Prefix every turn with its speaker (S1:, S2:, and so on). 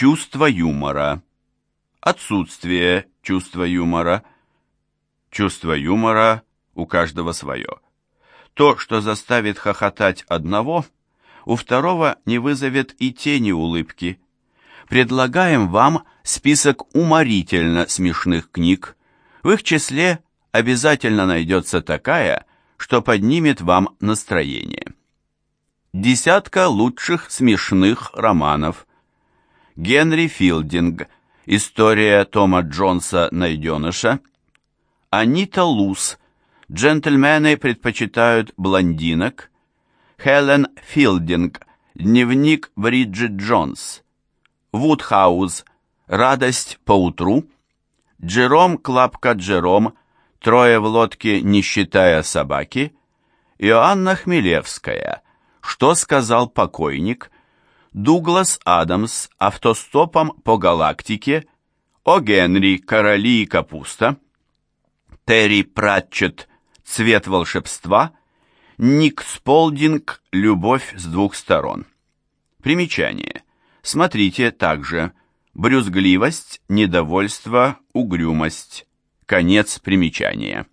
S1: Чувство юмора. Отсутствие чувства юмора. Чувство юмора у каждого свое. То, что заставит хохотать одного, у второго не вызовет и тени улыбки. Предлагаем вам список уморительно смешных книг. В их числе обязательно найдется такая, что поднимет вам настроение. Десятка лучших смешных романов. Генри Филдинг. История Тома Джонса «Найденыша». Анита Лус. Джентльмены предпочитают блондинок. Хелен Филдинг. Дневник Бриджит Джонс. Вудхаус. Радость по утру. Джером Клапка Джером. Трое в лодке, не считая собаки. Иоанна Хмелевская. Что сказал покойник? Дуглас Адамс автостопом по галактике. О Генри, короли и капуста. Терри Пратчетт, цвет волшебства. Ник Сполдинг, любовь с двух сторон. Примечание. Смотрите также. Брюзгливость, недовольство, угрюмость. Конец примечания.